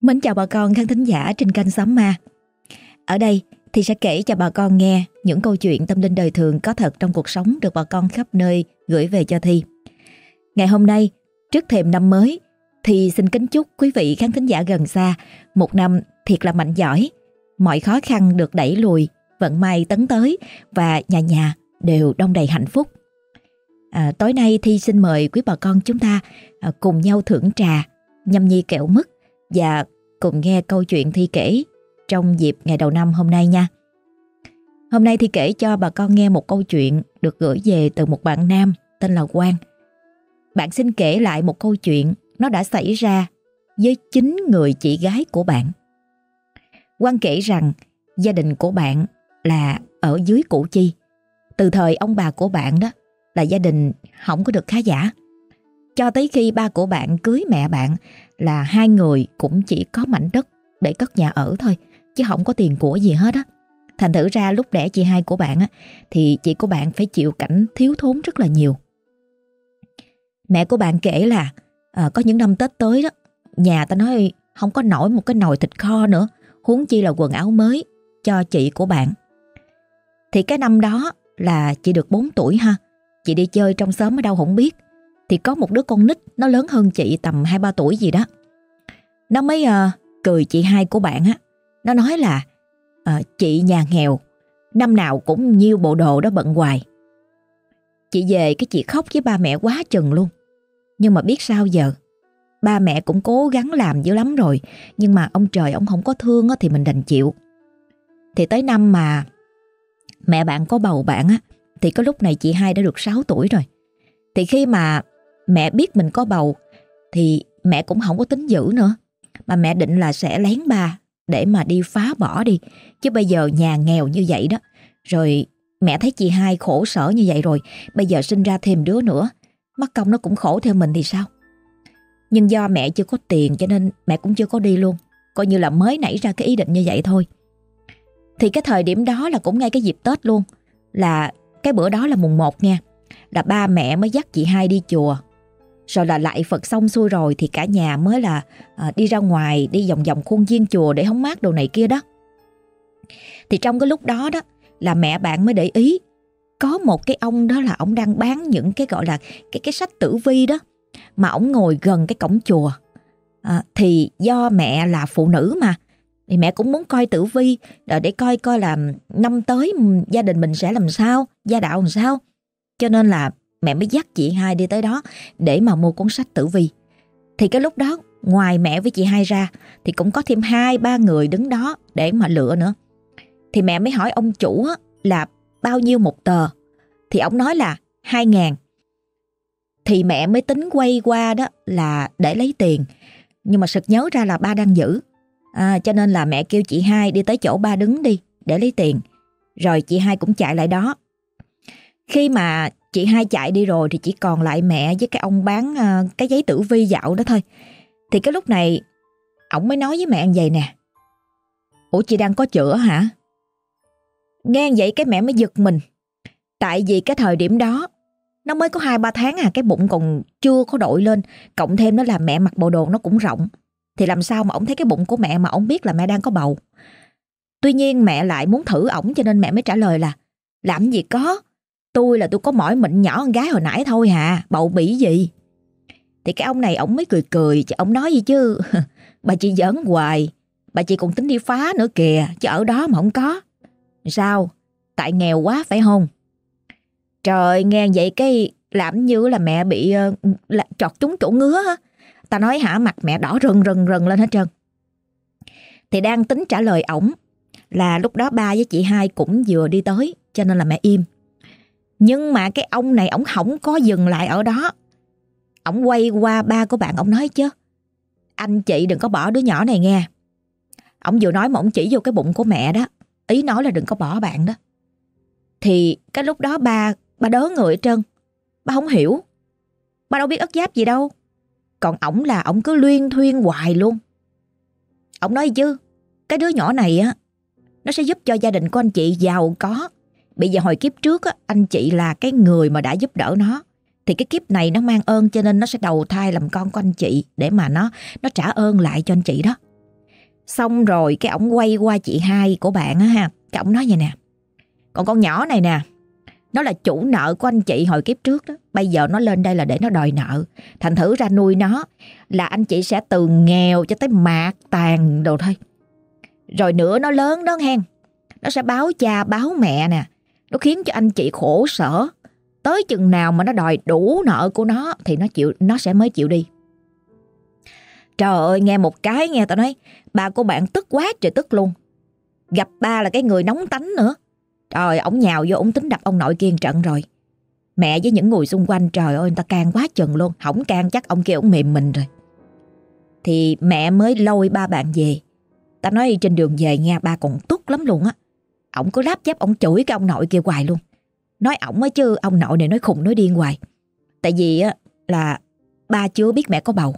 Mến chào bà con khán thính giả trên kênh Xóm Ma. Ở đây thì sẽ kể cho bà con nghe những câu chuyện tâm linh đời thường có thật trong cuộc sống được bà con khắp nơi gửi về cho Thi. Ngày hôm nay, trước thềm năm mới, thì xin kính chúc quý vị khán thính giả gần xa một năm thiệt là mạnh giỏi, mọi khó khăn được đẩy lùi, vận may tấn tới và nhà nhà đều đông đầy hạnh phúc. À, tối nay Thi xin mời quý bà con chúng ta à, cùng nhau thưởng trà, nhâm nhi kẹo mứt và cùng nghe câu chuyện Thi kể trong dịp ngày đầu năm hôm nay nha. Hôm nay Thi kể cho bà con nghe một câu chuyện được gửi về từ một bạn nam tên là Quang. Bạn xin kể lại một câu chuyện nó đã xảy ra với chính người chị gái của bạn. Quang kể rằng gia đình của bạn là ở dưới Củ Chi. Từ thời ông bà của bạn đó là gia đình không có được khá giả. Cho tới khi ba của bạn cưới mẹ bạn là hai người cũng chỉ có mảnh đất để cất nhà ở thôi, chứ không có tiền của gì hết á. Thành thử ra lúc đẻ chị hai của bạn á, thì chị của bạn phải chịu cảnh thiếu thốn rất là nhiều. Mẹ của bạn kể là à, có những năm Tết tới đó, nhà ta nói không có nổi một cái nồi thịt kho nữa, huống chi là quần áo mới cho chị của bạn. Thì cái năm đó là chị được 4 tuổi ha, chị đi chơi trong xóm ở đâu không biết thì có một đứa con nít nó lớn hơn chị tầm 2-3 tuổi gì đó. Nó mới uh, cười chị hai của bạn á. Nó nói là uh, chị nhà nghèo, năm nào cũng nhiêu bộ đồ đó bận hoài. Chị về cái chị khóc với ba mẹ quá chừng luôn. Nhưng mà biết sao giờ, ba mẹ cũng cố gắng làm dữ lắm rồi, nhưng mà ông trời ông không có thương á, thì mình đành chịu. Thì tới năm mà mẹ bạn có bầu bạn á, thì có lúc này chị hai đã được 6 tuổi rồi. Thì khi mà mẹ biết mình có bầu, thì mẹ cũng không có tính giữ nữa. Mà mẹ định là sẽ lén ba để mà đi phá bỏ đi. Chứ bây giờ nhà nghèo như vậy đó. Rồi mẹ thấy chị hai khổ sở như vậy rồi. Bây giờ sinh ra thêm đứa nữa. Mất công nó cũng khổ theo mình thì sao? Nhưng do mẹ chưa có tiền cho nên mẹ cũng chưa có đi luôn. Coi như là mới nảy ra cái ý định như vậy thôi. Thì cái thời điểm đó là cũng ngay cái dịp Tết luôn. Là cái bữa đó là mùng 1 nha. Là ba mẹ mới dắt chị hai đi chùa rồi là lại Phật xong xuôi rồi thì cả nhà mới là à, đi ra ngoài, đi vòng vòng khuôn viên chùa để hóng mát đồ này kia đó. Thì trong cái lúc đó đó là mẹ bạn mới để ý có một cái ông đó là ông đang bán những cái gọi là cái cái sách tử vi đó mà ông ngồi gần cái cổng chùa. À, thì do mẹ là phụ nữ mà thì mẹ cũng muốn coi tử vi để coi coi là năm tới gia đình mình sẽ làm sao, gia đạo làm sao. Cho nên là mẹ mới dắt chị hai đi tới đó để mà mua cuốn sách tử vi. Thì cái lúc đó ngoài mẹ với chị hai ra thì cũng có thêm hai ba người đứng đó để mà lựa nữa. Thì mẹ mới hỏi ông chủ là bao nhiêu một tờ. Thì ông nói là hai ngàn. Thì mẹ mới tính quay qua đó là để lấy tiền. Nhưng mà sực nhớ ra là ba đang giữ. À, cho nên là mẹ kêu chị hai đi tới chỗ ba đứng đi để lấy tiền. Rồi chị hai cũng chạy lại đó. Khi mà Chị hai chạy đi rồi thì chỉ còn lại mẹ với cái ông bán uh, cái giấy tử vi dạo đó thôi. Thì cái lúc này ổng mới nói với mẹ như vậy nè. Ủa chị đang có chữa hả? Nghe vậy cái mẹ mới giật mình. Tại vì cái thời điểm đó nó mới có 2-3 tháng à cái bụng còn chưa có đội lên. Cộng thêm nó là mẹ mặc bộ đồ nó cũng rộng. Thì làm sao mà ổng thấy cái bụng của mẹ mà ổng biết là mẹ đang có bầu. Tuy nhiên mẹ lại muốn thử ổng cho nên mẹ mới trả lời là làm gì có, Tôi là tôi có mỏi mịn nhỏ con gái hồi nãy thôi hà, bậu bỉ gì. Thì cái ông này ổng mới cười cười, chứ ổng nói gì chứ. bà chị giỡn hoài, bà chị còn tính đi phá nữa kìa, chứ ở đó mà không có. Sao? Tại nghèo quá phải không? Trời, nghe vậy cái làm như là mẹ bị ờ, là, trọt trúng chỗ ngứa á. Ta nói hả mặt mẹ đỏ rần rần rần lên hết trơn. Thì đang tính trả lời ổng là lúc đó ba với chị hai cũng vừa đi tới cho nên là mẹ im. Nhưng mà cái ông này ổng không có dừng lại ở đó. Ổng quay qua ba của bạn ổng nói chứ. Anh chị đừng có bỏ đứa nhỏ này nghe. Ổng vừa nói mà ổng chỉ vô cái bụng của mẹ đó. Ý nói là đừng có bỏ bạn đó. Thì cái lúc đó ba ba đớ người trơn. Ba không hiểu. Ba đâu biết ức giáp gì đâu. Còn ổng là ổng cứ luyên thuyên hoài luôn. Ổng nói chứ, cái đứa nhỏ này á, nó sẽ giúp cho gia đình của anh chị giàu có, Bây giờ hồi kiếp trước á, anh chị là cái người mà đã giúp đỡ nó. Thì cái kiếp này nó mang ơn cho nên nó sẽ đầu thai làm con của anh chị để mà nó nó trả ơn lại cho anh chị đó. Xong rồi cái ổng quay qua chị hai của bạn á ha. Cái ổng nói vậy nè. Còn con nhỏ này nè Nó là chủ nợ của anh chị hồi kiếp trước đó. Bây giờ nó lên đây là để nó đòi nợ. Thành thử ra nuôi nó Là anh chị sẽ từ nghèo cho tới mạc tàn đồ thôi. Rồi nữa nó lớn đó hen Nó sẽ báo cha báo mẹ nè. Nó khiến cho anh chị khổ sở. Tới chừng nào mà nó đòi đủ nợ của nó Thì nó chịu, nó sẽ mới chịu đi. Trời ơi, nghe một cái nghe tao nói, Ba của bạn tức quá trời tức luôn. Gặp ba là cái người nóng tánh nữa. Trời, ổng nhào vô, ổng tính đập ông nội kiên trận rồi. Mẹ với những người xung quanh, trời ơi, người ta can quá chừng luôn. Hổng can chắc ông kia ổng mềm mình rồi. Thì mẹ mới lôi ba bạn về. Ta nói trên đường về nghe ba còn tức lắm luôn á. Ổng có láp chép ổng chửi cái ông nội kia hoài luôn Nói ổng á chứ, ông nội này nói khùng nói điên hoài Tại vì á là ba chưa biết mẹ có bầu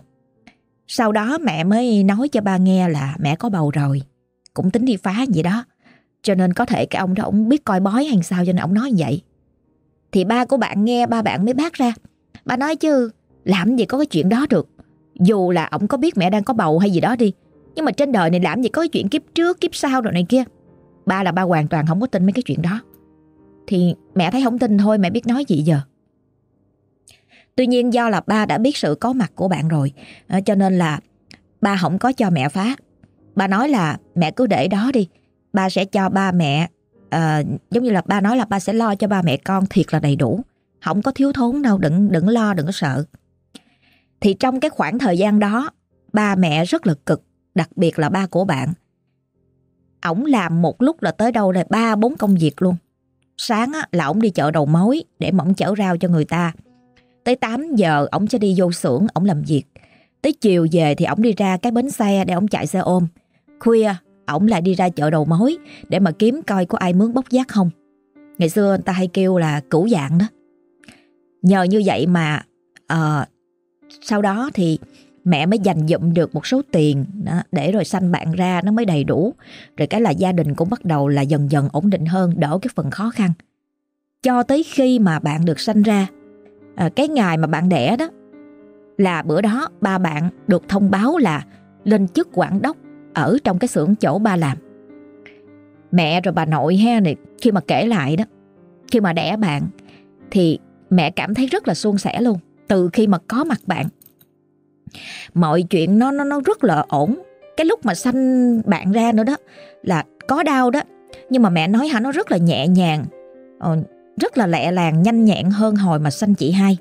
sau đó mẹ mới nói cho ba nghe là mẹ có bầu rồi. Cũng tính đi phá vậy đó. Cho nên có thể cái ông đó ổng biết coi bói hay sao cho nên ổng nói vậy. Thì ba của bạn nghe, ba bạn mới bác ra. Ba nói chứ, làm gì có cái chuyện đó được. Dù là ổng có biết mẹ đang có bầu hay gì đó đi. Nhưng mà trên đời này làm gì có cái chuyện kiếp trước, kiếp sau rồi này kia. Ba là ba hoàn toàn không có tin mấy cái chuyện đó. Thì mẹ thấy không tin thôi mẹ biết nói gì giờ. Tuy nhiên do là ba đã biết sự có mặt của bạn rồi ờ, Cho nên là ba không có cho mẹ phá Ba nói là mẹ cứ để đó đi Ba sẽ cho ba mẹ à, Giống như là ba nói là ba sẽ lo cho ba mẹ con thiệt là đầy đủ Không có thiếu thốn đâu Đừng đừng lo đừng có sợ Thì trong cái khoảng thời gian đó Ba mẹ rất là cực Đặc biệt là ba của bạn Ổng làm một lúc là tới đâu là ba bốn công việc luôn Sáng á, là ổng đi chợ đầu mối Để mỏng chở rau cho người ta Tới 8 giờ ổng sẽ đi vô xưởng ổng làm việc. Tới chiều về thì ổng đi ra cái bến xe để ổng chạy xe ôm. Khuya ổng lại đi ra chợ đầu mối để mà kiếm coi có ai mướn bốc giác không. Ngày xưa người ta hay kêu là cửu dạng đó. Nhờ như vậy mà uh, sau đó thì mẹ mới dành dụm được một số tiền đó, để rồi sanh bạn ra nó mới đầy đủ. Rồi cái là gia đình cũng bắt đầu là dần dần ổn định hơn, đỡ cái phần khó khăn. Cho tới khi mà bạn được sanh ra à, cái ngày mà bạn đẻ đó là bữa đó ba bạn được thông báo là lên chức quản đốc ở trong cái xưởng chỗ ba làm. Mẹ rồi bà nội ha này khi mà kể lại đó, khi mà đẻ bạn thì mẹ cảm thấy rất là suôn sẻ luôn từ khi mà có mặt bạn. Mọi chuyện nó nó nó rất là ổn. Cái lúc mà sanh bạn ra nữa đó là có đau đó, nhưng mà mẹ nói hả nó rất là nhẹ nhàng. Ờ, rất là lẹ làng nhanh nhẹn hơn hồi mà sanh chị hai.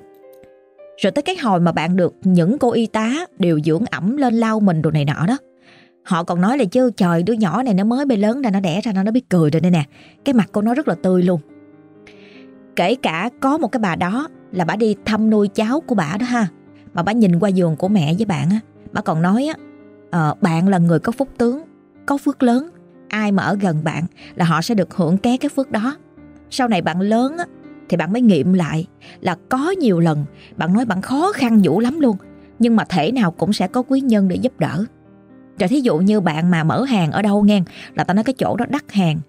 Rồi tới cái hồi mà bạn được những cô y tá đều dưỡng ẩm lên lau mình đồ này nọ đó. Họ còn nói là chứ trời đứa nhỏ này nó mới bê lớn ra nó đẻ ra nó biết cười rồi đây nè. Cái mặt của nó rất là tươi luôn. Kể cả có một cái bà đó là bà đi thăm nuôi cháu của bà đó ha. Mà bà nhìn qua giường của mẹ với bạn á. Bà còn nói á, uh, bạn là người có phúc tướng, có phước lớn. Ai mà ở gần bạn là họ sẽ được hưởng ké cái phước đó sau này bạn lớn á, thì bạn mới nghiệm lại là có nhiều lần bạn nói bạn khó khăn dữ lắm luôn nhưng mà thể nào cũng sẽ có quý nhân để giúp đỡ rồi thí dụ như bạn mà mở hàng ở đâu nghe là ta nói cái chỗ đó đắt hàng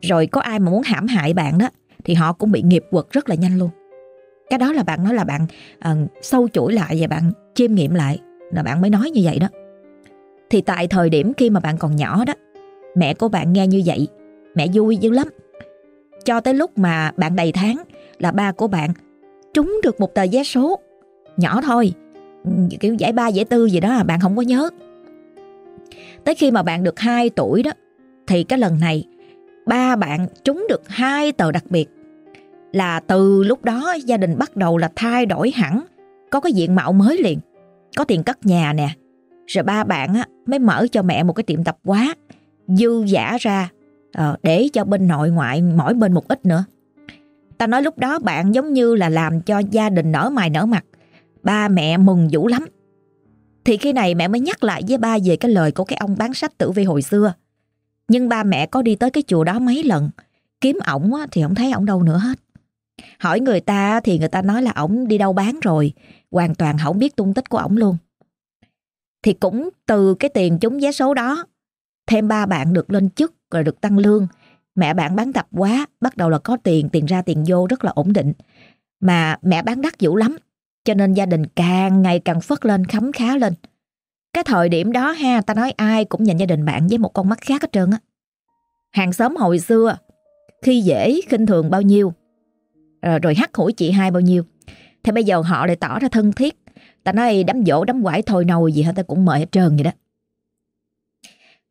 rồi có ai mà muốn hãm hại bạn đó thì họ cũng bị nghiệp quật rất là nhanh luôn cái đó là bạn nói là bạn uh, sâu chuỗi lại và bạn chiêm nghiệm lại là bạn mới nói như vậy đó. Thì tại thời điểm khi mà bạn còn nhỏ đó mẹ của bạn nghe như vậy mẹ vui dữ lắm. Cho tới lúc mà bạn đầy tháng là ba của bạn trúng được một tờ vé số nhỏ thôi kiểu giải ba giải tư gì đó là bạn không có nhớ. Tới khi mà bạn được 2 tuổi đó thì cái lần này ba bạn trúng được hai tờ đặc biệt là từ lúc đó gia đình bắt đầu là thay đổi hẳn có cái diện mạo mới liền có tiền cất nhà nè rồi ba bạn á, mới mở cho mẹ một cái tiệm tập quá dư giả ra ờ, để cho bên nội ngoại mỗi bên một ít nữa. Ta nói lúc đó bạn giống như là làm cho gia đình nở mày nở mặt. Ba mẹ mừng dữ lắm. Thì khi này mẹ mới nhắc lại với ba về cái lời của cái ông bán sách tử vi hồi xưa. Nhưng ba mẹ có đi tới cái chùa đó mấy lần. Kiếm ổng thì không thấy ổng đâu nữa hết. Hỏi người ta thì người ta nói là ổng đi đâu bán rồi. Hoàn toàn không biết tung tích của ổng luôn. Thì cũng từ cái tiền trúng vé số đó Thêm ba bạn được lên chức rồi được tăng lương. Mẹ bạn bán tập quá, bắt đầu là có tiền, tiền ra tiền vô rất là ổn định. Mà mẹ bán đắt dữ lắm, cho nên gia đình càng ngày càng phất lên khấm khá lên. Cái thời điểm đó ha Ta nói ai cũng nhìn gia đình bạn với một con mắt khác hết trơn á Hàng xóm hồi xưa Khi dễ khinh thường bao nhiêu Ờ, rồi, hắt hủi chị hai bao nhiêu. Thì bây giờ họ lại tỏ ra thân thiết. Ta nói đám dỗ đám quải thôi nồi gì hết ta cũng mời hết trơn vậy đó.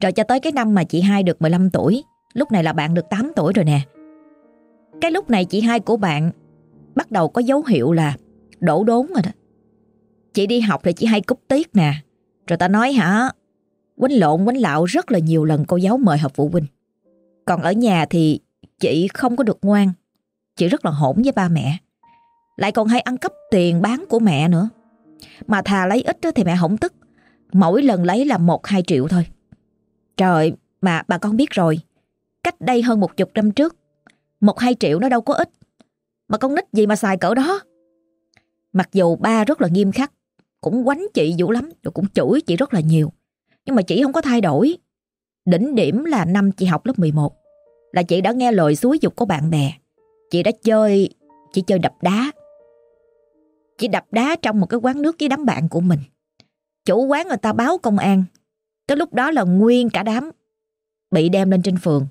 Rồi cho tới cái năm mà chị hai được 15 tuổi Lúc này là bạn được 8 tuổi rồi nè. Cái lúc này chị hai của bạn Bắt đầu có dấu hiệu là Đổ đốn rồi đó. Chị đi học thì chị hay cúp tiết nè. Rồi ta nói hả? Quánh lộn quánh lạo rất là nhiều lần cô giáo mời họp phụ huynh. Còn ở nhà thì Chị không có được ngoan. Chị rất là hỗn với ba mẹ. Lại còn hay ăn cắp tiền bán của mẹ nữa. Mà thà lấy ít thì mẹ không tức. Mỗi lần lấy là 1-2 triệu thôi. Trời, mà bà con biết rồi. Cách đây hơn một chục năm trước, Một, hai triệu nó đâu có ít. Mà con nít gì mà xài cỡ đó? Mặc dù ba rất là nghiêm khắc, Cũng quánh chị dữ lắm, Rồi cũng chửi chị rất là nhiều. Nhưng mà chị không có thay đổi. Đỉnh điểm là năm chị học lớp 11 Là chị đã nghe lời xúi dục của bạn bè. Chị đã chơi, Chị chơi đập đá. Chị đập đá trong một cái quán nước với đám bạn của mình. Chủ quán người ta báo công an. Tới lúc đó là nguyên cả đám Bị đem lên trên phường.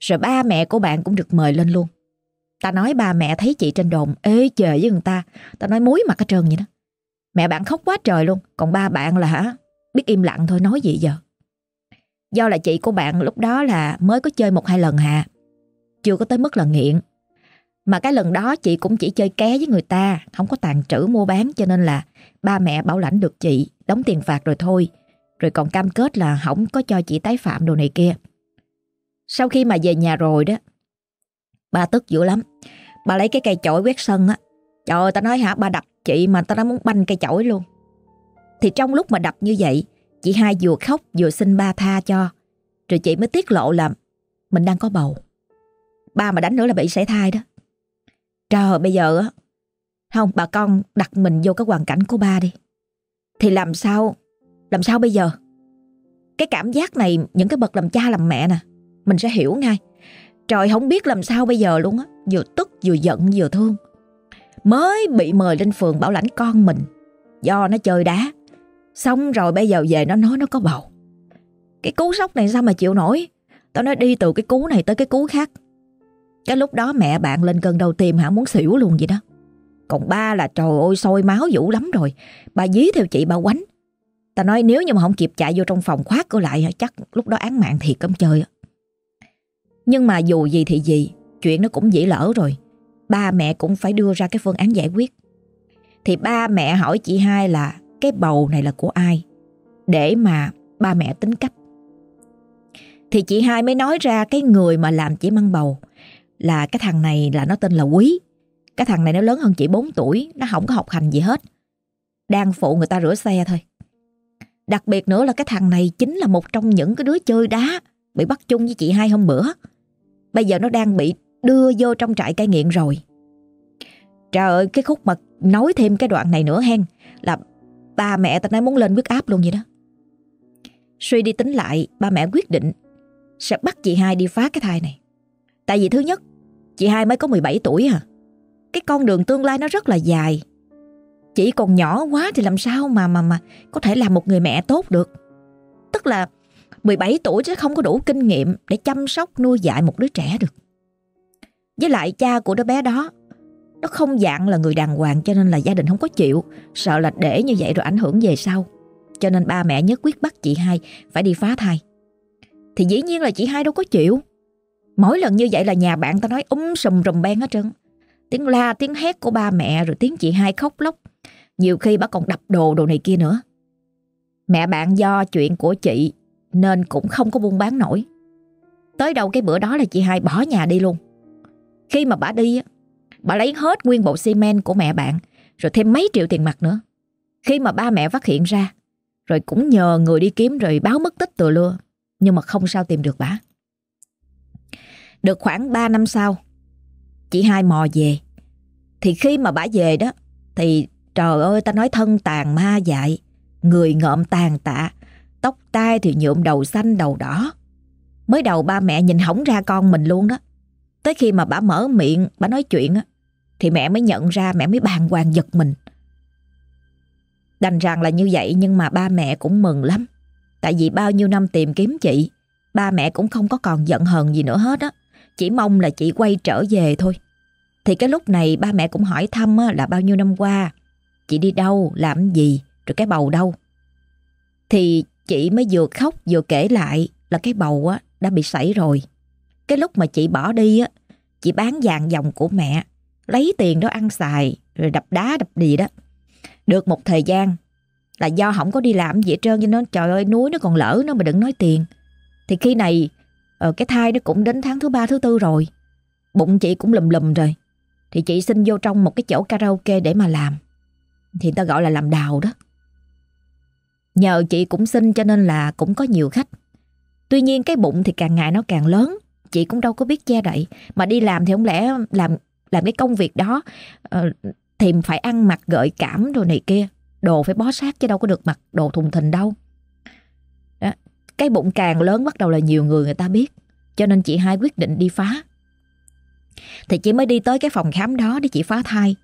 Rồi ba mẹ của bạn cũng được mời lên luôn. Ta nói ba mẹ thấy chị trên đồn ê chề với người ta. Ta nói muối mặt hết trơn vậy đó. Mẹ bạn khóc quá trời luôn. Còn ba bạn là hả? Biết im lặng thôi, nói gì giờ? Do là chị của bạn lúc đó là mới có chơi một hai lần hà. Chưa có tới mức là nghiện. Mà cái lần đó chị cũng chỉ chơi ké với người ta, Không có tàn trữ mua bán, Cho nên là ba mẹ bảo lãnh được chị, Đóng tiền phạt rồi thôi. Rồi còn cam kết là không có cho chị tái phạm đồ này kia. Sau khi mà về nhà rồi đó, Ba tức dữ lắm. Bà lấy cái cây chổi quét sân á. Trời ơi, ta nói hả, ba đập chị mà ta nói muốn banh cây chổi luôn. Thì trong lúc mà đập như vậy, Chị hai vừa khóc vừa xin ba tha cho. Rồi chị mới tiết lộ là Mình đang có bầu. Ba mà đánh nữa là bị sảy thai đó. Trời bây giờ á, Không, bà con đặt mình vô cái hoàn cảnh của ba đi. Thì làm sao Làm sao bây giờ? Cái cảm giác này, những cái bậc làm cha làm mẹ nè, Mình sẽ hiểu ngay. Trời, không biết làm sao bây giờ luôn á, Vừa tức, vừa giận, vừa thương. Mới bị mời lên phường bảo lãnh con mình, Do nó chơi đá. Xong rồi bây giờ về nó nói nó có bầu. Cái cú sốc này sao mà chịu nổi? Tao nói đi từ cái cú này tới cái cú khác. Cái lúc đó mẹ bạn lên cơn đầu tim hả? Muốn xỉu luôn vậy đó. Còn ba là trời ơi, sôi máu dữ lắm rồi. Bà dí theo chị bà quánh. Ta nói nếu như mà không kịp chạy vô trong phòng khoát cửa lại, Chắc lúc đó án mạng thiệt cấm chơi Nhưng mà dù gì thì gì, Chuyện nó cũng dĩ lỡ rồi. Ba mẹ cũng phải đưa ra cái phương án giải quyết. Thì ba mẹ hỏi chị hai là Cái bầu này là của ai? Để mà ba mẹ tính cách. Thì chị hai mới nói ra Cái người mà làm chị mang bầu. Là cái thằng này là nó tên là Quý Cái thằng này nó lớn hơn chị 4 tuổi Nó không có học hành gì hết Đang phụ người ta rửa xe thôi Đặc biệt nữa là cái thằng này Chính là một trong những cái đứa chơi đá Bị bắt chung với chị hai hôm bữa Bây giờ nó đang bị đưa vô trong trại cai nghiện rồi. Trời ơi, cái khúc mà nói thêm cái đoạn này nữa hen là ba mẹ ta nói muốn lên huyết áp luôn vậy đó. Suy đi tính lại, ba mẹ quyết định sẽ bắt chị hai đi phá cái thai này. Tại vì thứ nhất, chị hai mới có 17 tuổi à. Cái con đường tương lai nó rất là dài. Chỉ còn nhỏ quá thì làm sao mà mà mà có thể làm một người mẹ tốt được. Tức là 17 tuổi chứ không có đủ kinh nghiệm để chăm sóc, nuôi dạy một đứa trẻ được. Với lại cha của đứa bé đó, Nó không dạng là người đàng hoàng Cho nên là gia đình không có chịu Sợ là để như vậy rồi ảnh hưởng về sau Cho nên ba mẹ nhất quyết bắt chị hai Phải đi phá thai Thì dĩ nhiên là chị hai đâu có chịu Mỗi lần như vậy là nhà bạn ta nói úm sùm rùm beng hết trơn. Tiếng la tiếng hét của ba mẹ Rồi tiếng chị hai khóc lóc. Nhiều khi bà còn đập đồ đồ này kia nữa. Mẹ bạn do chuyện của chị Nên cũng không có buôn bán nổi. Tới đầu cái bữa đó là chị hai bỏ nhà đi luôn. Khi mà bà đi, bà lấy hết nguyên bộ xi men của mẹ bạn, rồi thêm mấy triệu tiền mặt nữa. Khi mà ba mẹ phát hiện ra, rồi cũng nhờ người đi kiếm rồi báo mất tích từ lưa, nhưng mà không sao tìm được bà. Được khoảng 3 năm sau, chị hai mò về. Thì khi mà bà về đó, thì trời ơi ta nói thân tàn ma dại, người ngợm tàn tạ, tóc tai thì nhuộm đầu xanh đầu đỏ. Mới đầu ba mẹ nhìn hỏng ra con mình luôn đó. Tới khi mà bà mở miệng, bà nói chuyện á, thì mẹ mới nhận ra, mẹ mới bàng hoàng giật mình. Đành rằng là như vậy nhưng mà ba mẹ cũng mừng lắm. Tại vì bao nhiêu năm tìm kiếm chị, ba mẹ cũng không có còn giận hờn gì nữa hết á. Chỉ mong là chị quay trở về thôi. Thì cái lúc này ba mẹ cũng hỏi thăm là bao nhiêu năm qua Chị đi đâu, làm gì, rồi cái bầu đâu. Thì chị mới vừa khóc vừa kể lại là cái bầu á đã bị sảy rồi. Cái lúc mà chị bỏ đi á Chị bán vàng dòng của mẹ Lấy tiền đó ăn xài Rồi đập đá đập gì đó. Được một thời gian Là do không có đi làm gì hết trơn Cho nên trời ơi núi nó còn lỡ nó mà đừng nói tiền. Thì khi này ờ, Cái thai nó cũng đến tháng thứ ba thứ tư rồi. Bụng chị cũng lùm lùm rồi. Thì chị xin vô trong một cái chỗ karaoke để mà làm. Thì ta gọi là làm đào đó. Nhờ chị cũng xin cho nên là cũng có nhiều khách. Tuy nhiên cái bụng thì càng ngày nó càng lớn. Chị cũng đâu có biết che đậy. Mà đi làm thì không lẽ làm làm cái công việc đó ờ, uh, Thì phải ăn mặc gợi cảm rồi này kia. Đồ phải bó sát chứ đâu có được mặc đồ thùng thình đâu. Cái bụng càng lớn bắt đầu là nhiều người người ta biết Cho nên chị hai quyết định đi phá. Thì chị mới đi tới cái phòng khám đó để chị phá thai.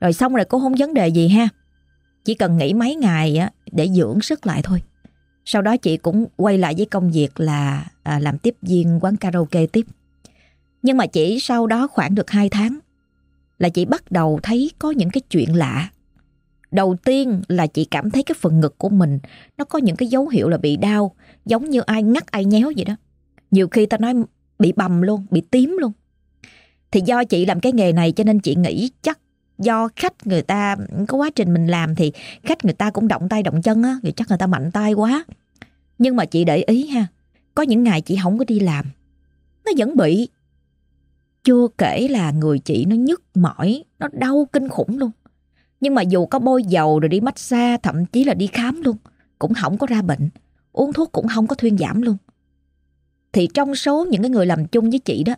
Rồi xong rồi cũng không vấn đề gì ha Chỉ cần nghỉ mấy ngày để dưỡng sức lại thôi. Sau đó chị cũng quay lại với công việc là à, làm tiếp viên quán karaoke tiếp. Nhưng mà chỉ sau đó khoảng được 2 tháng Là chị bắt đầu thấy có những cái chuyện lạ. Đầu tiên là chị cảm thấy cái phần ngực của mình Nó có những cái dấu hiệu là bị đau Giống như ai ngắt ai nhéo vậy đó Nhiều khi ta nói bị bầm luôn, bị tím luôn thì do chị làm cái nghề này cho nên chị nghĩ chắc do khách người ta có quá trình mình làm thì khách người ta cũng động tay động chân á, thì chắc người ta mạnh tay quá. Nhưng mà chị để ý ha, có những ngày chị không có đi làm, nó vẫn bị. Chưa kể là người chị nó nhức mỏi, nó đau kinh khủng luôn. Nhưng mà dù có bôi dầu rồi đi massage, thậm chí là đi khám luôn, cũng không có ra bệnh, uống thuốc cũng không có thuyên giảm luôn. Thì trong số những cái người làm chung với chị đó,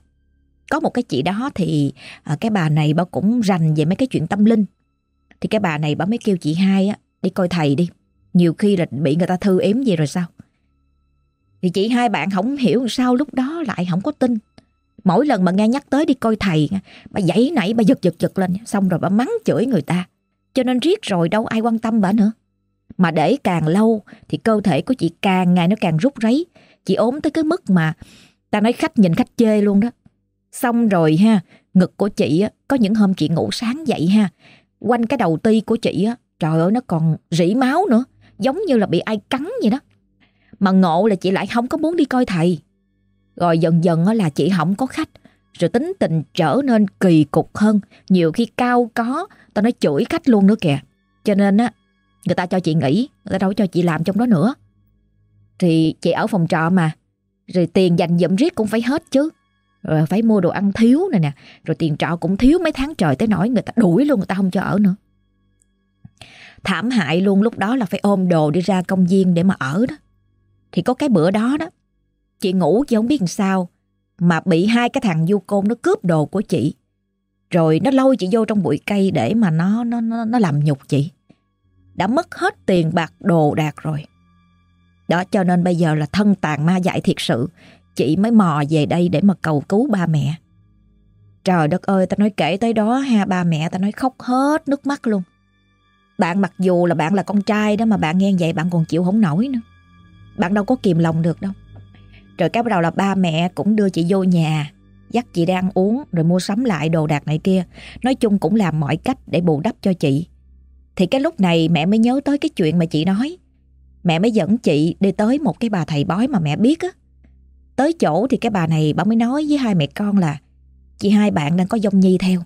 có một cái chị đó thì à, cái bà này bà cũng rành về mấy cái chuyện tâm linh. Thì cái bà này bà mới kêu chị hai á đi coi thầy đi nhiều khi là bị người ta thư ếm gì rồi sao? Thì chị hai bạn không hiểu sao lúc đó lại không có tin. Mỗi lần mà nghe nhắc tới đi coi thầy bà dãy nảy bà giật giật giật lên xong rồi bà mắng chửi người ta. Cho nên riết rồi đâu ai quan tâm bà nữa mà để càng lâu thì cơ thể của chị càng ngày nó càng rút rấy chị ốm tới cái mức mà ta nói khách nhìn khách chê luôn đó Xong rồi ha, ngực của chị á, có những hôm chị ngủ sáng dậy ha, quanh cái đầu ti của chị á, trời ơi nó còn rỉ máu nữa, giống như là bị ai cắn vậy đó. Mà ngộ là chị lại không có muốn đi coi thầy. Rồi dần dần là chị không có khách, rồi tính tình trở nên kỳ cục hơn, nhiều khi cao có, tao nói chửi khách luôn nữa kìa. Cho nên á, người ta cho chị nghỉ, người ta đâu cho chị làm trong đó nữa. Thì chị ở phòng trọ mà, rồi tiền dành dụm riết cũng phải hết chứ. Rồi phải mua đồ ăn thiếu này nè rồi tiền trọ cũng thiếu mấy tháng trời tới nỗi người ta đuổi luôn người ta không cho ở nữa. Thảm hại luôn lúc đó là phải ôm đồ đi ra công viên để mà ở đó. Thì có cái bữa đó đó chị ngủ chị không biết làm sao mà bị hai cái thằng du côn nó cướp đồ của chị. Rồi nó lôi chị vô trong bụi cây để mà nó nó nó, nó làm nhục chị đã mất hết tiền bạc đồ đạc rồi đó cho nên bây giờ là thân tàn ma dại thiệt sự chị mới mò về đây để mà cầu cứu ba mẹ. Trời đất ơi, ta nói kể tới đó ha, ba mẹ ta nói khóc hết nước mắt luôn. Bạn mặc dù là bạn là con trai đó mà bạn nghe vậy bạn còn chịu không nổi nữa. Bạn đâu có kìm lòng được đâu. Rồi cái bắt đầu là ba mẹ cũng đưa chị vô nhà, dắt chị đang ăn uống rồi mua sắm lại đồ đạc này kia. Nói chung cũng làm mọi cách để bù đắp cho chị. Thì cái lúc này mẹ mới nhớ tới cái chuyện mà chị nói. Mẹ mới dẫn chị đi tới một cái bà thầy bói mà mẹ biết á. Tới chỗ thì cái bà này bà mới nói với hai mẹ con là, Chị hai bạn đang có dông nhi theo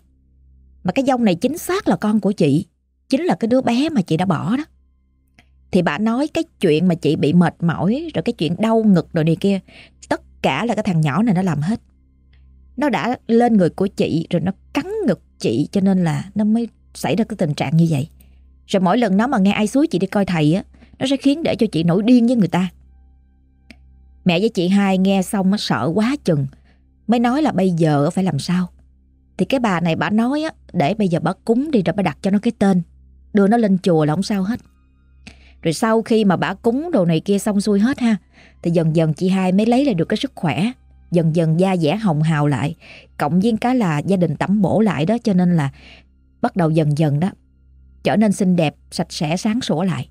Mà cái dông này chính xác là con của chị, Chính là cái đứa bé mà chị đã bỏ đó Thì bà nói cái chuyện mà chị bị mệt mỏi, Rồi cái chuyện đau ngực rồi này kia, Tất cả là cái thằng nhỏ này nó làm hết Nó đã lên người của chị, Rồi nó cắn ngực chị, Cho nên là nó mới xảy ra cái tình trạng như vậy rồi mỗi lần nó mà nghe ai suối chị đi coi thầy á, Nó sẽ khiến để cho chị nổi điên với người ta. Mẹ với chị hai nghe xong nó sợ quá chừng, Mới nói là bây giờ phải làm sao. Thì cái bà này bà nói á, Để bây giờ bà cúng đi rồi bà đặt cho nó cái tên. Đưa nó lên chùa là không sao hết. Rồi sau khi mà bà cúng đồ này kia xong xuôi hết ha, Thì dần dần chị hai mới lấy lại được cái sức khỏe. Dần dần da dẻ hồng hào lại, Cộng với cái là gia đình tẩm bổ lại đó, Cho nên là bắt đầu dần dần đó trở nên xinh đẹp, sạch sẽ, sáng sủa lại.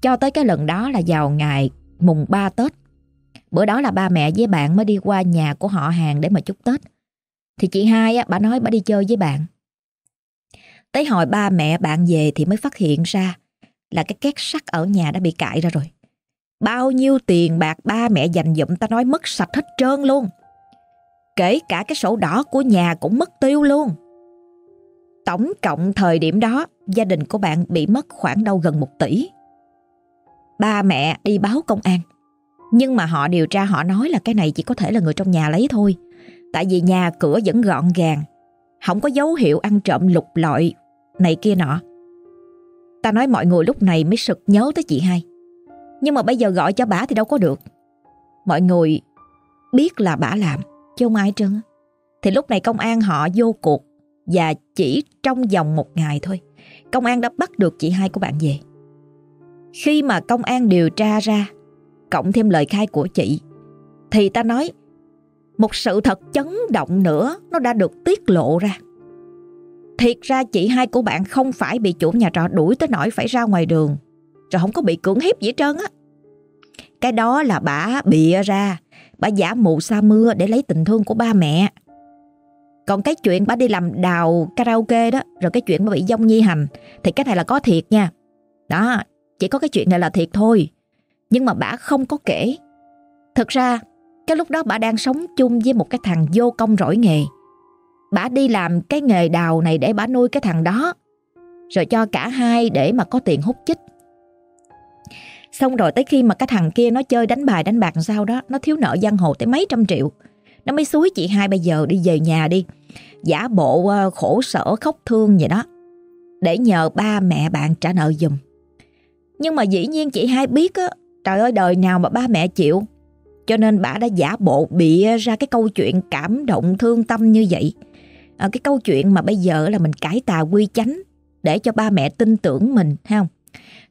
Cho tới cái lần đó là vào ngày mùng 3 Tết. Bữa đó là ba mẹ với bạn mới đi qua nhà của họ hàng để mà chúc Tết. Thì chị hai á, bà nói bà đi chơi với bạn. Tới hồi ba mẹ bạn về thì mới phát hiện ra là cái két sắt ở nhà đã bị cãi ra rồi. Bao nhiêu tiền bạc ba mẹ dành dụm ta nói mất sạch hết trơn luôn. Kể cả cái sổ đỏ của nhà cũng mất tiêu luôn. Tổng cộng thời điểm đó gia đình của bạn bị mất khoảng đâu gần một tỷ. Ba mẹ đi báo công an. Nhưng mà họ điều tra họ nói là cái này chỉ có thể là người trong nhà lấy thôi. Tại vì nhà cửa vẫn gọn gàng. Không có dấu hiệu ăn trộm lục lọi này kia nọ. Ta nói mọi người lúc này mới sực nhớ tới chị hai. Nhưng mà bây giờ gọi cho bà thì đâu có được. Mọi người biết là bà làm, chứ không ai trơn. Thì lúc này công an họ vô cuộc và chỉ trong vòng một ngày thôi, công an đã bắt được chị hai của bạn về. Khi mà công an điều tra ra, cộng thêm lời khai của chị, thì ta nói một sự thật chấn động nữa nó đã được tiết lộ ra. Thiệt ra chị hai của bạn không phải bị chủ nhà trọ đuổi tới nỗi phải ra ngoài đường, rồi không có bị cưỡng hiếp gì hết trơn á. Cái đó là bà bịa ra, bà giả mù sa mưa để lấy tình thương của ba mẹ. Còn cái chuyện bà đi làm đào karaoke đó, rồi cái chuyện bà bị dông nhi hành, thì cái này là có thiệt nha. Đó, chỉ có cái chuyện này là thiệt thôi. Nhưng mà bà không có kể. Thực ra, cái lúc đó bà đang sống chung với một cái thằng vô công rỗi nghề. Bà đi làm cái nghề đào này để bà nuôi cái thằng đó. Rồi cho cả hai để mà có tiền hút chích. Xong rồi tới khi mà cái thằng kia nó chơi đánh bài đánh bạc sao đó, nó thiếu nợ giang hồ tới mấy trăm triệu. Nó mới suối chị hai bây giờ đi về nhà đi. Giả bộ ờ, khổ sở khóc thương vậy đó. Để nhờ ba mẹ bạn trả nợ giùm. Nhưng mà dĩ nhiên chị hai biết á, trời ơi đời nào mà ba mẹ chịu. Cho nên bà đã giả bộ bịa ờ, ra cái câu chuyện cảm động thương tâm như vậy. À, cái câu chuyện mà bây giờ là mình cải tà quy chánh để cho ba mẹ tin tưởng mình, thấy không?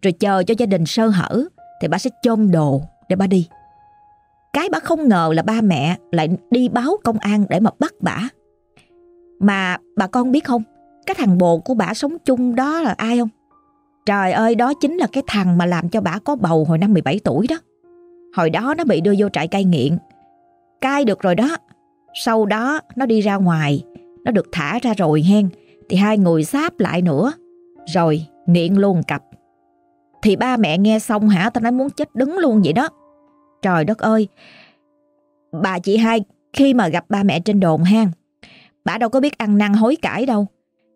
Rồi chờ cho gia đình sơ hở thì bà sẽ chôm đồ để bà đi. Cái bà không ngờ là ba mẹ lại đi báo công an để mà bắt bà. Mà bà con biết không, cái thằng bồ của bà sống chung đó là ai không? Trời ơi, đó chính là cái thằng mà làm cho bà có bầu hồi năm 17 tuổi đó. Hồi đó nó bị đưa vô trại cai nghiện. Cai được rồi đó. Sau đó nó đi ra ngoài, nó được thả ra rồi hen. Thì hai người sáp lại nữa. Rồi nghiện luôn cặp. Thì ba mẹ nghe xong hả tao nói muốn chết đứng luôn vậy đó. Trời đất ơi. Bà chị hai khi mà gặp ba mẹ trên đồn hang, bà đâu có biết ăn năn hối cải đâu.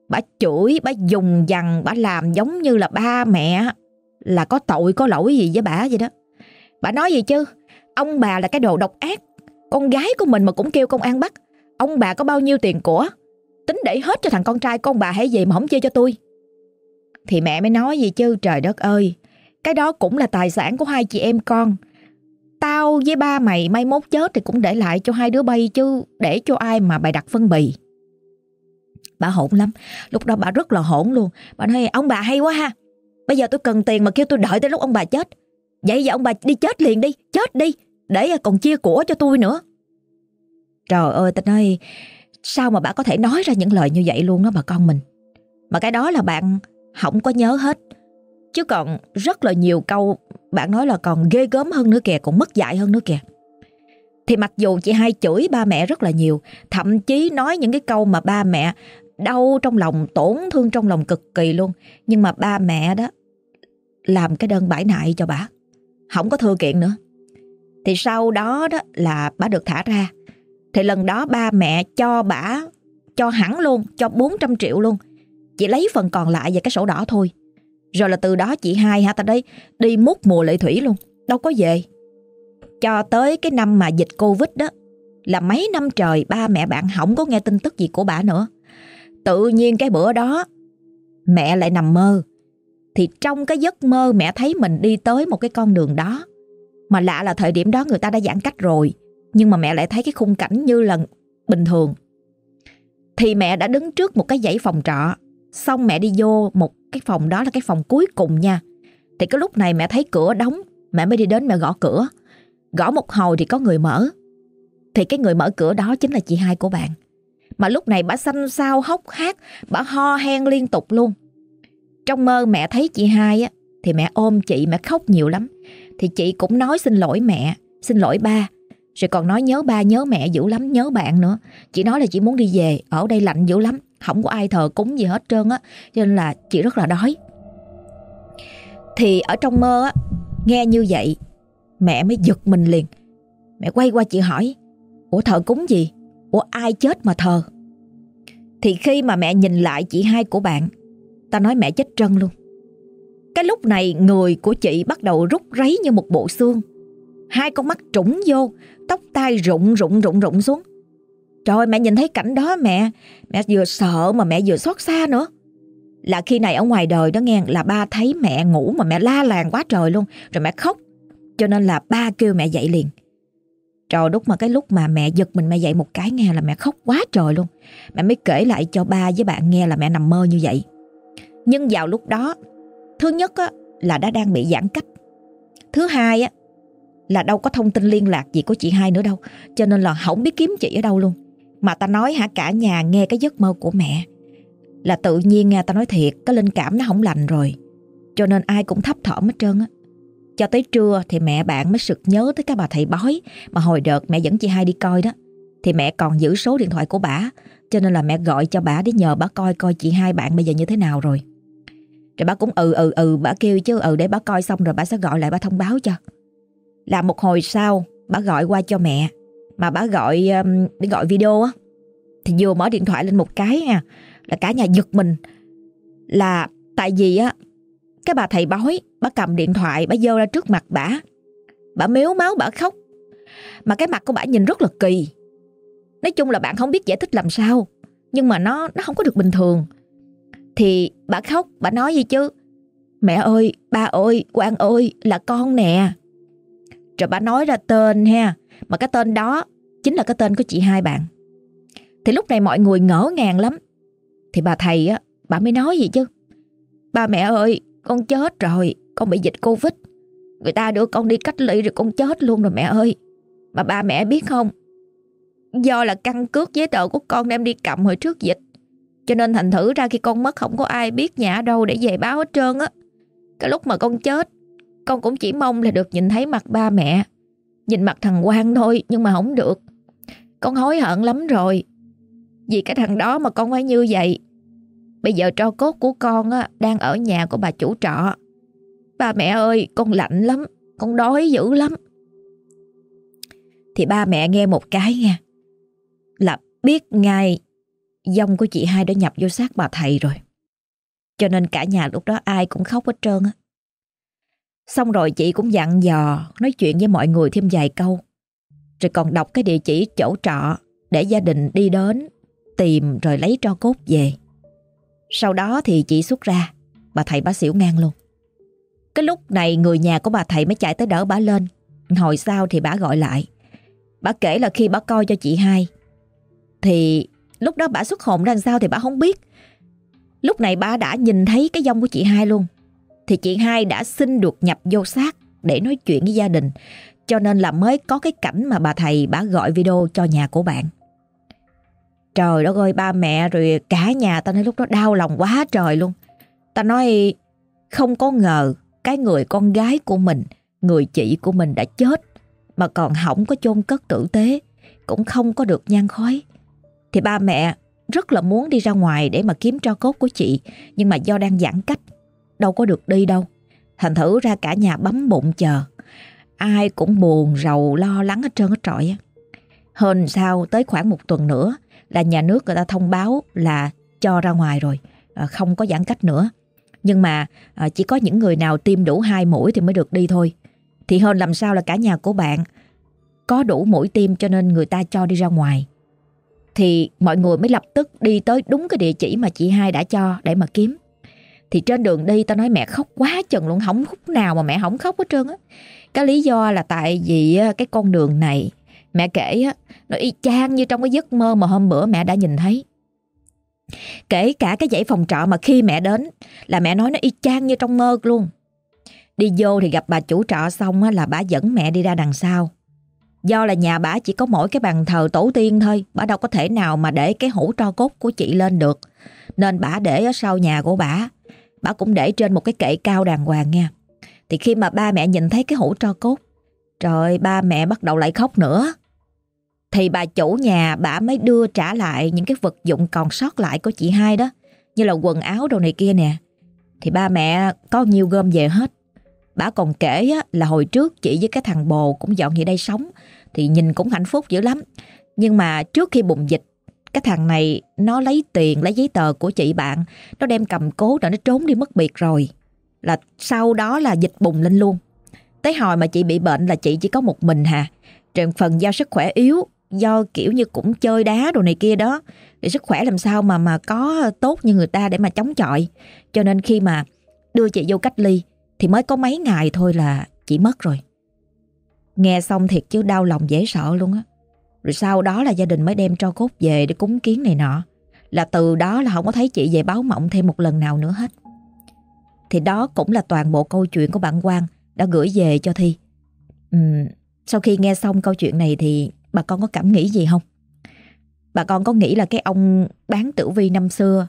Bà chửi, bà dùng dằn, bà làm giống như là ba mẹ là có tội, có lỗi gì với bà vậy đó. Bà nói gì chứ? Ông bà là cái đồ độc ác. Con gái của mình mà cũng kêu công an bắt. Ông bà có bao nhiêu tiền của? Tính để hết cho thằng con trai con bà hay gì mà không chia cho tôi. Thì mẹ mới nói gì chứ trời đất ơi. Cái đó cũng là tài sản của hai chị em con. Tao với ba mày mai mốt chết thì cũng để lại cho hai đứa bay chứ để cho ai mà bày đặt phân bì. Bà hỗn lắm. Lúc đó bà rất là hỗn luôn. Bà nói, ông bà hay quá ha. Bây giờ tôi cần tiền mà kêu tôi đợi tới lúc ông bà chết. Vậy giờ ông bà đi chết liền đi. Chết đi. Để còn chia của cho tôi nữa. Trời ơi, tao nói, sao mà bà có thể nói ra những lời như vậy luôn đó bà con mình. Mà cái đó là bạn không có nhớ hết. Chứ còn rất là nhiều câu bạn nói là còn ghê gớm hơn nữa kìa, còn mất dạy hơn nữa kìa. Thì mặc dù chị hai chửi ba mẹ rất là nhiều, thậm chí nói những cái câu mà ba mẹ đau trong lòng, tổn thương trong lòng cực kỳ luôn. Nhưng mà ba mẹ đó làm cái đơn bãi nại cho bà. Không có thư kiện nữa. Thì sau đó đó là bà được thả ra. Thì lần đó ba mẹ cho bà, cho hẳn luôn, cho 400 triệu luôn. chị lấy phần còn lại và cái sổ đỏ thôi. Rồi là từ đó chị hai hả ta đấy đi mút mùa lệ thủy luôn. Đâu có về. Cho tới cái năm mà dịch Covid đó, là mấy năm trời ba mẹ bạn không có nghe tin tức gì của bà nữa. Tự nhiên cái bữa đó, mẹ lại nằm mơ. Thì trong cái giấc mơ mẹ thấy mình đi tới một cái con đường đó. Mà lạ là thời điểm đó người ta đã giãn cách rồi. Nhưng mà mẹ lại thấy cái khung cảnh như là bình thường. Thì mẹ đã đứng trước một cái dãy phòng trọ. Xong mẹ đi vô một cái phòng, đó là cái phòng cuối cùng nha. Thì cái lúc này mẹ thấy cửa đóng. Mẹ mới đi đến mẹ gõ cửa. Gõ một hồi thì có người mở. Thì cái người mở cửa đó chính là chị hai của bạn. Mà lúc này bà xanh sao hốc hác, bà ho hen liên tục luôn. Trong mơ mẹ thấy chị hai á, Thì mẹ ôm chị, mẹ khóc nhiều lắm Thì chị cũng nói xin lỗi mẹ, Xin lỗi ba Rồi còn nói nhớ ba, nhớ mẹ dữ lắm, Nhớ bạn nữa Chị nói là chị muốn đi về, Ở đây lạnh dữ lắm không có ai thờ cúng gì hết trơn á, Cho nên là chị rất là đói. Thì ở trong mơ á, Nghe như vậy, Mẹ mới giật mình liền. Mẹ quay qua chị hỏi, Ủa thờ cúng gì? Ủa ai chết mà thờ? Thì khi mà mẹ nhìn lại chị hai của bạn, Ta nói mẹ chết trân luôn. Cái lúc này người của chị bắt đầu rút ráy như một bộ xương. Hai con mắt trũng vô, Tóc tai rụng rụng rụng rụng xuống. Trời mẹ nhìn thấy cảnh đó mẹ. Mẹ vừa sợ mà mẹ vừa xót xa nữa. Là khi này ở ngoài đời đó nghe Là ba thấy mẹ ngủ mà mẹ la làng quá trời luôn. Rồi mẹ khóc. Cho nên là ba kêu mẹ dậy liền. Trời lúc mà cái lúc mà mẹ giật mình mẹ dậy một cái nghe là mẹ khóc quá trời luôn. Mẹ mới kể lại cho ba với bạn nghe là mẹ nằm mơ như vậy. Nhưng vào lúc đó Thứ nhất á, là đã đang bị giãn cách. Thứ hai á, là đâu có thông tin liên lạc gì của chị hai nữa đâu. Cho nên là không biết kiếm chị ở đâu luôn. Mà ta nói hả, cả nhà nghe cái giấc mơ của mẹ Là tự nhiên nghe ta nói thiệt, Cái linh cảm nó không lành rồi Cho nên ai cũng thấp thỏm hết trơn á cho tới trưa thì mẹ bạn mới sực nhớ tới cái bà thầy bói mà hồi đợt mẹ dẫn chị hai đi coi đó. Thì mẹ còn giữ số điện thoại của bà, cho nên là mẹ gọi cho bà để nhờ bà coi coi chị hai bạn bây giờ như thế nào rồi. Rồi bà cũng ừ ừ ừ bà kêu chứ ừ để bà coi xong rồi bà sẽ gọi lại, bà thông báo cho. là một hồi sau, bà gọi qua cho mẹ mà bà gọi đi để gọi video á. Thì vừa mở điện thoại lên một cái nha, là cả nhà giật mình. Là tại vì á, cái bà thầy bói, Bà cầm điện thoại, bà dơ ra trước mặt bà. Bà mếu máu, bà khóc. Mà cái mặt của bà nhìn rất là kỳ. Nói chung là bạn không biết giải thích làm sao, Nhưng mà nó nó không có được bình thường. Thì bà khóc, Bà nói gì chứ? Mẹ ơi, ba ơi quan ơi, là con nè. Rồi bà nói ra tên ha mà cái tên đó Chính là cái tên của chị hai bạn. Thì lúc này mọi người ngỡ ngàng lắm. Thì bà thầy á, Bà mới nói gì chứ. Ba mẹ ơi, con chết rồi, Con bị dịch Covid. Người ta đưa con đi cách ly rồi con chết luôn rồi mẹ ơi. Mà ba mẹ biết không? Do là căn cước giấy tờ của con đem đi cầm hồi trước dịch. Cho nên thành thử ra khi con mất không có ai biết nhà ở đâu để về báo hết trơn á. Cái lúc mà con chết, Con cũng chỉ mong là được nhìn thấy mặt ba mẹ. Nhìn mặt thằng Quang thôi Nhưng mà không được Con hối hận lắm rồi Vì cái thằng đó mà con phải như vậy Bây giờ tro cốt của con á, đang ở nhà của bà chủ trọ. Ba mẹ ơi, con lạnh lắm, con đói dữ lắm. Thì ba mẹ nghe một cái nha. Là biết ngay dông của chị hai đã nhập vô xác bà thầy rồi. Cho nên cả nhà lúc đó ai cũng khóc hết trơn á. Xong rồi chị cũng dặn dò, nói chuyện với mọi người thêm vài câu. Rồi còn đọc cái địa chỉ chỗ trọ để gia đình đi đến, tìm rồi lấy tro cốt về. Sau đó thì chị xuất ra, Bà thầy bá xỉu ngang luôn. Cái lúc này người nhà của bà thầy mới chạy tới đỡ bà lên. Hồi sau thì bà gọi lại. Bà kể là khi bà coi cho chị hai, Thì lúc đó bà xuất hồn ra sao thì bà không biết. Lúc này bà đã nhìn thấy cái dông của chị hai luôn. Thì chị hai đã xin được nhập vô xác Để nói chuyện với gia đình Cho nên là mới có cái cảnh mà bà thầy bà gọi video cho nhà của bạn Trời đất ơi ba mẹ rồi cả nhà ta nói lúc đó đau lòng quá trời luôn. Ta nói không có ngờ cái người con gái của mình, người chị của mình đã chết mà còn hỏng có chôn cất tử tế, cũng không có được nhan khói. Thì ba mẹ rất là muốn đi ra ngoài để mà kiếm tro cốt của chị, nhưng mà do đang giãn cách, đâu có được đi đâu. Thành thử ra cả nhà bấm bụng chờ. Ai cũng buồn, rầu, lo lắng hết trơn hết trọi. Hơn sau tới khoảng một tuần nữa là nhà nước người ta thông báo là cho ra ngoài rồi, à, không có giãn cách nữa. Nhưng mà à, chỉ có những người nào tiêm đủ hai mũi thì mới được đi thôi. Thì hơn làm sao là cả nhà của bạn có đủ mũi tiêm cho nên người ta cho đi ra ngoài. Thì mọi người mới lập tức đi tới đúng cái địa chỉ mà chị hai đã cho để mà kiếm. Thì trên đường đi tao nói mẹ khóc quá chừng luôn, không khúc nào mà mẹ không khóc hết trơn á. Cái lý do là tại vì cái con đường này Mẹ kể á, nó y chang như trong cái giấc mơ mà hôm bữa mẹ đã nhìn thấy. Kể cả cái dãy phòng trọ mà khi mẹ đến là mẹ nói nó y chang như trong mơ luôn. Đi vô thì gặp bà chủ trọ xong á, là bà dẫn mẹ đi ra đằng sau. Do là nhà bà chỉ có mỗi cái bàn thờ tổ tiên thôi, bà đâu có thể nào mà để cái hũ tro cốt của chị lên được. Nên bà để ở sau nhà của bà. Bà cũng để trên một cái kệ cao đàng hoàng nha. Thì khi mà ba mẹ nhìn thấy cái hũ tro cốt Trời ba mẹ bắt đầu lại khóc nữa. Thì bà chủ nhà bà mới đưa trả lại những cái vật dụng còn sót lại của chị hai đó Như là quần áo đồ này kia nè. Thì ba mẹ có nhiều gom về hết. Bà còn kể á, là hồi trước chị với cái thằng bồ cũng dọn về đây sống Thì nhìn cũng hạnh phúc dữ lắm. Nhưng mà trước khi bùng dịch cái thằng này nó lấy tiền, lấy giấy tờ của chị bạn Nó đem cầm cố rồi nó trốn đi mất biệt rồi. Là sau đó là dịch bùng lên luôn. Tới hồi mà chị bị bệnh là chị chỉ có một mình hà. Trên phần do sức khỏe yếu Do kiểu như cũng chơi đá đồ này kia đó. Thì sức khỏe làm sao mà mà có tốt như người ta để mà chống chọi. Cho nên khi mà đưa chị vô cách ly thì mới có mấy ngày thôi là chị mất rồi. Nghe xong thiệt chứ đau lòng dễ sợ luôn á. Rồi sau đó là gia đình mới đem cho cốt về để cúng kiến này nọ. Là từ đó là không có thấy chị về báo mộng thêm một lần nào nữa hết. Thì đó cũng là toàn bộ câu chuyện của bạn Quang đã gửi về cho Thi. Uhm, sau khi nghe xong câu chuyện này thì bà con có cảm nghĩ gì không? Bà con có nghĩ là cái ông bán tử vi năm xưa,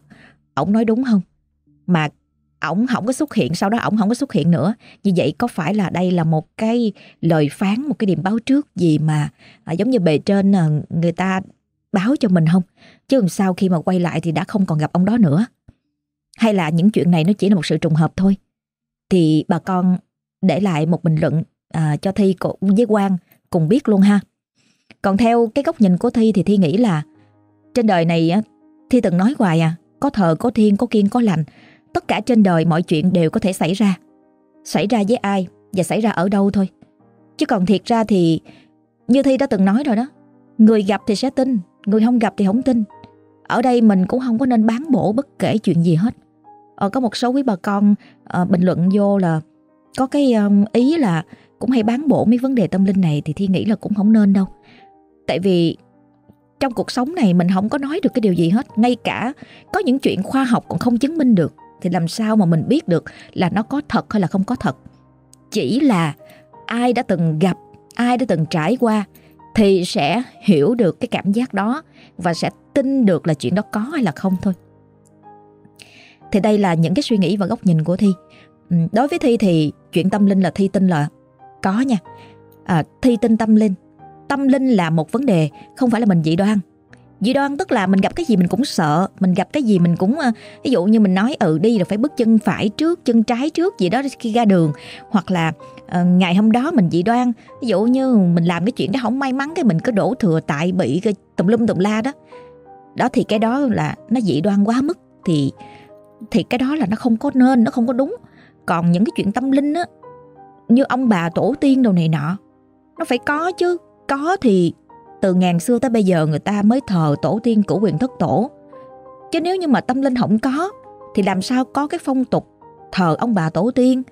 ổng nói đúng không? Mà ổng không có xuất hiện sau đó ổng không có xuất hiện nữa. Như vậy có phải là đây là một cái lời phán một cái điểm báo trước gì mà à, giống như bề trên à, người ta báo cho mình không? Chứ làm sao khi mà quay lại thì đã không còn gặp ông đó nữa? Hay là những chuyện này nó chỉ là một sự trùng hợp thôi? Thì bà con để lại một bình luận à, cho thi cùng với quang cùng biết luôn ha. Còn theo cái góc nhìn của thi thì thi nghĩ là trên đời này thi từng nói hoài à có thờ có thiên có kiên có lành. Tất cả trên đời mọi chuyện đều có thể xảy ra. Xảy ra với ai Và xảy ra ở đâu thôi. Chứ còn thiệt ra thì Như Thi đã từng nói rồi đó Người gặp thì sẽ tin Người không gặp thì không tin. Ở đây mình cũng không có nên bán bổ bất kể chuyện gì hết. Ờ, Có một số quý bà con uh, bình luận vô là Có cái um, ý là Cũng hay bán bổ mấy vấn đề tâm linh này Thì Thi nghĩ là cũng không nên đâu. Tại vì trong cuộc sống này mình không có nói được cái điều gì hết Ngay cả có những chuyện khoa học còn không chứng minh được thì làm sao mà mình biết được là nó có thật hay là không có thật. Chỉ là ai đã từng gặp, ai đã từng trải qua thì sẽ hiểu được cái cảm giác đó và sẽ tin được là chuyện đó có hay là không thôi. Thì đây là những cái suy nghĩ và góc nhìn của Thi. Ừ, đối với Thi thì chuyện tâm linh là Thi tin là có nha. À, thi tin tâm linh. Tâm linh là một vấn đề, không phải là mình dị đoan dị đoan tức là mình gặp cái gì mình cũng sợ mình gặp cái gì mình cũng ờ, ví dụ như mình nói ừ đi là phải bước chân phải trước chân trái trước gì đó khi ra đường. Hoặc là uh, ngày hôm đó mình dị đoan ví dụ như mình làm cái chuyện đó không may mắn cái mình cứ đổ thừa tại bị cái tùm lum tùm la đó. Đó thì cái đó là nó dị đoan quá mức thì thì cái đó là nó không có nên nó không có đúng. Còn những cái chuyện tâm linh á như ông bà tổ tiên đồ này nọ nó phải có chứ. Có thì từ ngàn xưa tới bây giờ người ta mới thờ tổ tiên cửu quyền thất tổ. Chứ nếu như mà tâm linh không có thì làm sao có cái phong tục thờ ông bà tổ tiên.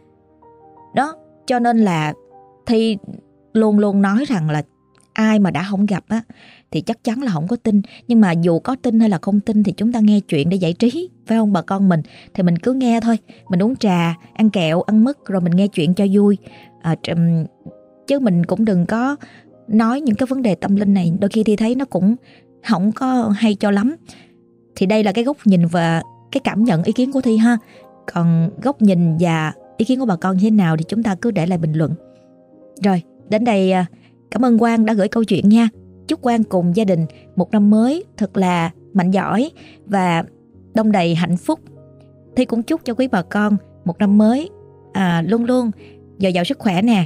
Đó, cho nên là Thi luôn luôn nói rằng là ai mà đã không gặp á thì chắc chắn là không có tin nhưng mà dù có tin hay là không tin thì chúng ta nghe chuyện để giải trí phải không bà con mình thì mình cứ nghe thôi mình uống trà ăn kẹo ăn mứt rồi mình nghe chuyện cho vui à, chứ mình cũng đừng có nói những cái vấn đề tâm linh này đôi khi thì thấy nó cũng không có hay cho lắm. Thì đây là cái góc nhìn và cái cảm nhận ý kiến của thi ha. Còn góc nhìn và ý kiến của bà con như thế nào thì chúng ta cứ để lại bình luận. Rồi đến đây à, cảm ơn quang đã gửi câu chuyện nha. Chúc quang cùng gia đình một năm mới thật là mạnh giỏi và đông đầy hạnh phúc. Thi cũng chúc cho quý bà con một năm mới à, luôn luôn dồi dào sức khỏe nè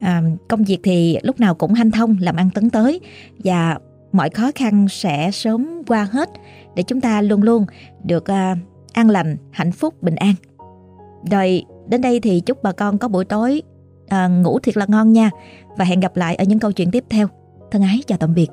à, công việc thì lúc nào cũng hanh thông làm ăn tấn tới và mọi khó khăn sẽ sớm qua hết để chúng ta luôn luôn được à, an lành hạnh phúc bình an. Rồi đến đây thì chúc bà con có buổi tối à, ngủ thiệt là ngon nha và hẹn gặp lại ở những câu chuyện tiếp theo. Thân ái chào tạm biệt.